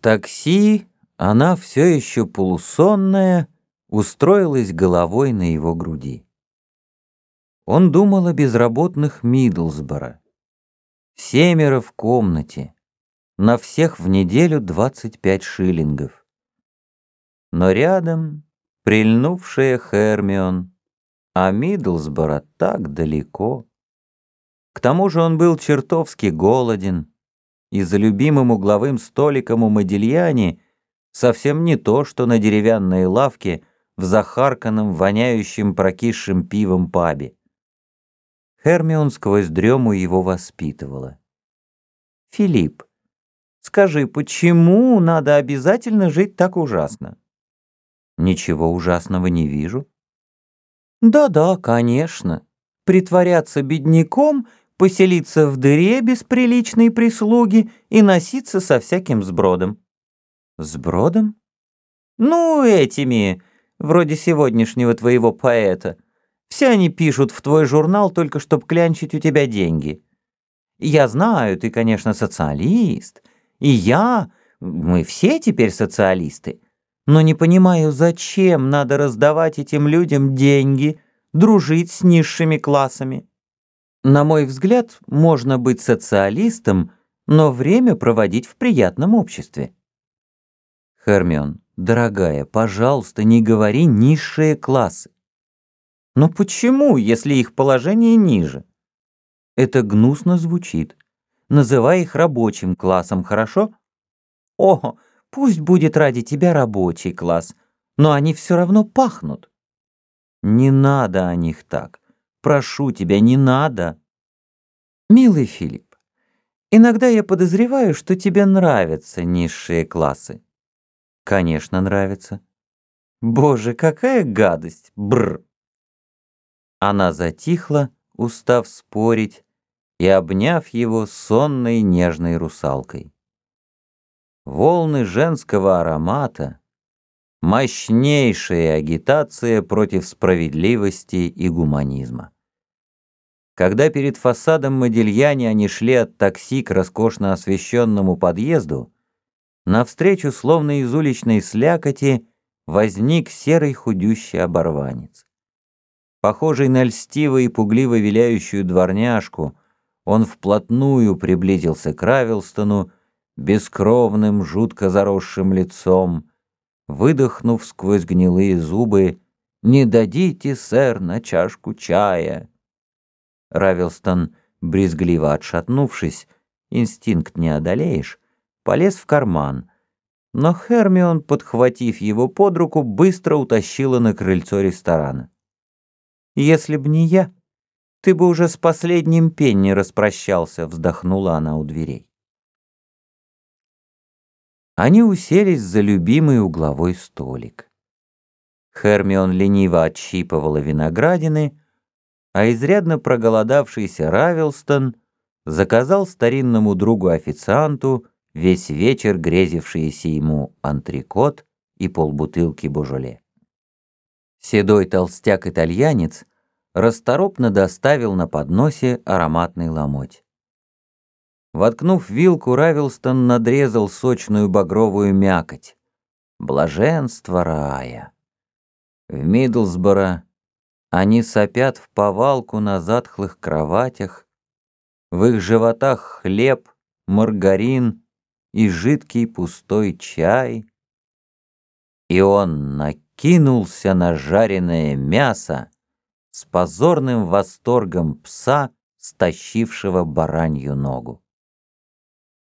такси она все еще полусонная устроилась головой на его груди. Он думал о безработных Мидлсбора. Семеро в комнате, на всех в неделю 25 шиллингов. Но рядом прильнувшая Хермион, а Мидлсбора так далеко. К тому же он был чертовски голоден, и за любимым угловым столиком у Модильяни совсем не то, что на деревянной лавке в захарканном, воняющем прокисшим пивом пабе. Хермион сквозь дрему его воспитывала. «Филипп, скажи, почему надо обязательно жить так ужасно?» «Ничего ужасного не вижу». «Да-да, конечно. Притворяться бедняком поселиться в дыре без приличной прислуги и носиться со всяким сбродом. Сбродом? Ну, этими, вроде сегодняшнего твоего поэта. Все они пишут в твой журнал только чтоб клянчить у тебя деньги. Я знаю, ты, конечно, социалист. И я, мы все теперь социалисты. Но не понимаю, зачем надо раздавать этим людям деньги, дружить с низшими классами. На мой взгляд, можно быть социалистом, но время проводить в приятном обществе. Хермион, дорогая, пожалуйста, не говори низшие классы. Но почему, если их положение ниже? Это гнусно звучит. Называй их рабочим классом, хорошо? О, пусть будет ради тебя рабочий класс, но они все равно пахнут. Не надо о них так. Прошу тебя, не надо. Милый Филипп, иногда я подозреваю, что тебе нравятся низшие классы. Конечно, нравится. Боже, какая гадость! Бр. Она затихла, устав спорить, и обняв его сонной нежной русалкой. Волны женского аромата — мощнейшая агитация против справедливости и гуманизма. Когда перед фасадом Модильяни они шли от такси к роскошно освещенному подъезду, навстречу, словно из уличной слякоти, возник серый худющий оборванец. Похожий на льстиво и пугливо виляющую дворняжку, он вплотную приблизился к Равилстону, бескровным, жутко заросшим лицом, выдохнув сквозь гнилые зубы «Не дадите, сэр, на чашку чая!» Равилстон, брезгливо отшатнувшись, инстинкт не одолеешь, полез в карман, но Хермион, подхватив его под руку, быстро утащила на крыльцо ресторана. «Если б не я, ты бы уже с последним пенни распрощался», — вздохнула она у дверей. Они уселись за любимый угловой столик. Хермион лениво отщипывала виноградины, а изрядно проголодавшийся Равилстон заказал старинному другу-официанту весь вечер грезившиеся ему антрикот и полбутылки божоле. Седой толстяк-итальянец расторопно доставил на подносе ароматный ломоть. Воткнув вилку, Равилстон надрезал сочную багровую мякоть. Блаженство рая. В Мидлсборо они сопят в повалку на затхлых кроватях, в их животах хлеб, маргарин и жидкий пустой чай. И он накинулся на жареное мясо с позорным восторгом пса, стащившего баранью ногу.